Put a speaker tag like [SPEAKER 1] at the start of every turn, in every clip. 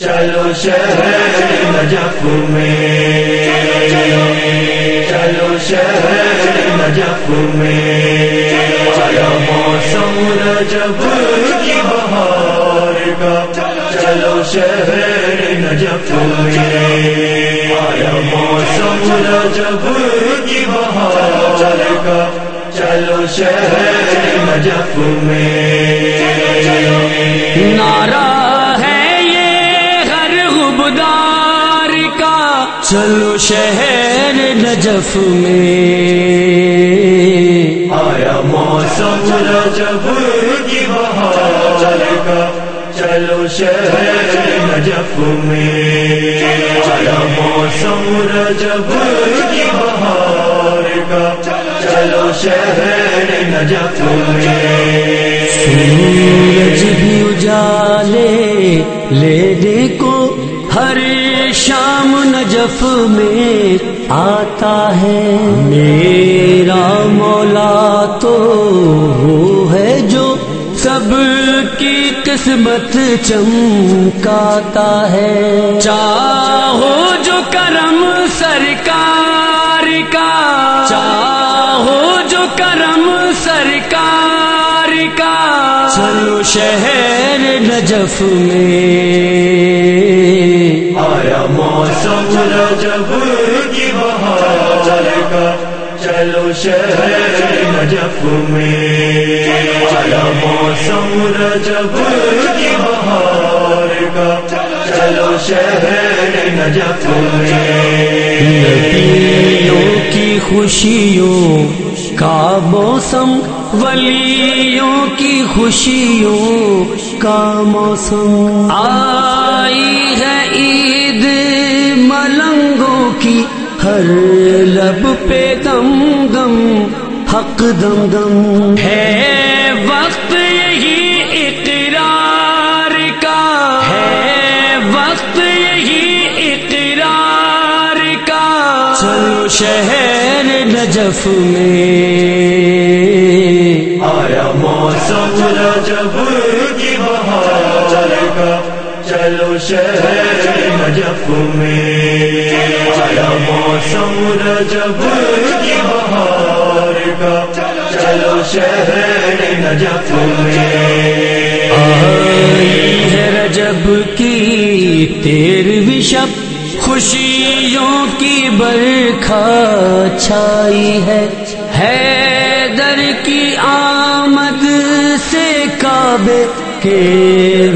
[SPEAKER 1] چلو شہر نجف میں۔ چلو شہر نجف میں۔ آیا موسم رجب کی بہار کا۔ چلو شہر نجف میں۔ موسم رجب کی بہار کا۔ چلو شہر نجف میں۔
[SPEAKER 2] نعرہ غبدار کا چلو شہر نجف میں۔
[SPEAKER 1] آیا موسم رجب کی بہار کا چلو شہر نجف میں۔ آیا موسم رجب کی بہار کا چلو شہر نجف میں۔
[SPEAKER 2] سورج بھی اجالے لینے کو ہر شام نجف میں آتا ہے۔ میرا مولا تو وہ ہے جو سب کی قسمت چمکاتا ہے۔ چاہو جو کرم سرکار کا، چاہو جو کرم سرکار کا۔ چلو شہر نجف میں
[SPEAKER 1] آیا موسم رجب کی بہار کا؟ چلو شہر نجف میں۔ آیا موسم رجب کی بہار کا؟ چلو شہر نجف میں۔
[SPEAKER 2] نبیوں کی خوشیوں کا موسم، ولیوں کی خوشیوں کا موسم۔ آئی ہے عید ملنگوں کی ہر لب پہ دم دم حق دم دم۔ ہے وقت یہی اقرار کا۔ ہے وقت یہی اقرار کا۔ چلو شہر نجف میں۔
[SPEAKER 1] آیا موسم رجب شہر نجف میں۔ آیا موسم رجب کی بہار کا۔ چلو شہر نجف میں۔
[SPEAKER 2] آئی ہے رجب کی تیرویں شب۔ خوشیوں کی برکھا چھائی ہے۔ حیدر کی آمد سے کعبے کے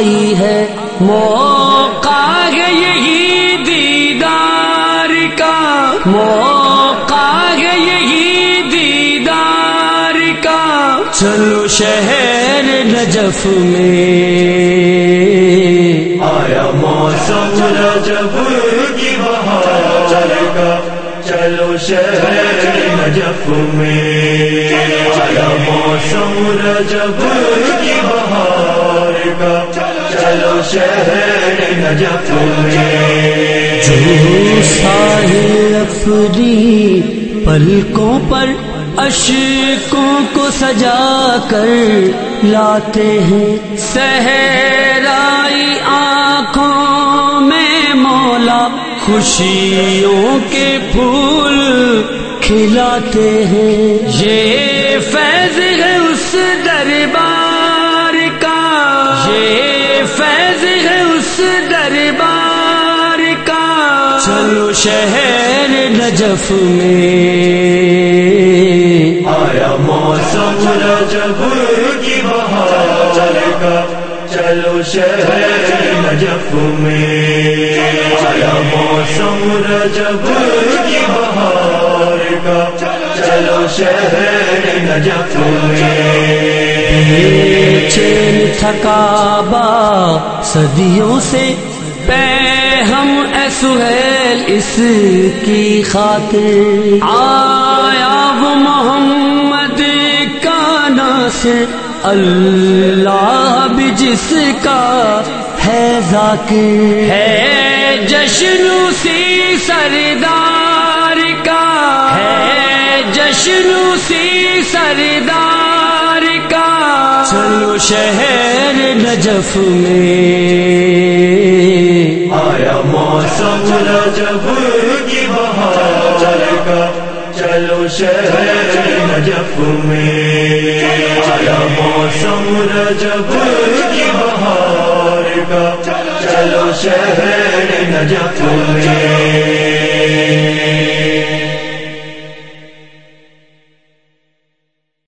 [SPEAKER 2] آئی ہے۔ موقع ہے یہی دیدار کا۔ موقع ہے یہی دیدار کا۔ چلو شہر نجف میں۔
[SPEAKER 1] آیا موسم رجب کی بہار کا۔ چلو شہر نجف میں آیا موسم رجب کی بہار کا چلو شہر نجف میں
[SPEAKER 2] جو ساحل افری پلکوں پر اشکوں کو سجا کر لاتے ہیں صحرائی آنکھوں میں مولا خوشیوں کے پھول کھلاتے ہیں۔ یہ فیض ہے اس دربار کا۔ یہ فیض ہے اس دربار کا۔ چلو شہر نجف میں۔
[SPEAKER 1] آیا موسم رجب کی بہار کا۔ چلو شہر نجف میں۔ آیا موسم رجب کی بہار کا۔ چلو شہر نجف میں۔
[SPEAKER 2] چین تھکابا صدیوں سے۔ پہ ہم اے سہیل اس کی خاطر۔ آیا وہ محمد کا ناصر اللہ بھی جس کا ہے ذاکر ہے جشن سی سردار کا ہے جشن سی سردار کا۔ چل
[SPEAKER 3] چلو شہر نجف میں۔
[SPEAKER 2] آیا موسم رجب کی بہار کا۔ چلو شہر نجف میں۔ آیا موسم رجب کی بہار کا۔ چلو شہر نجف میں۔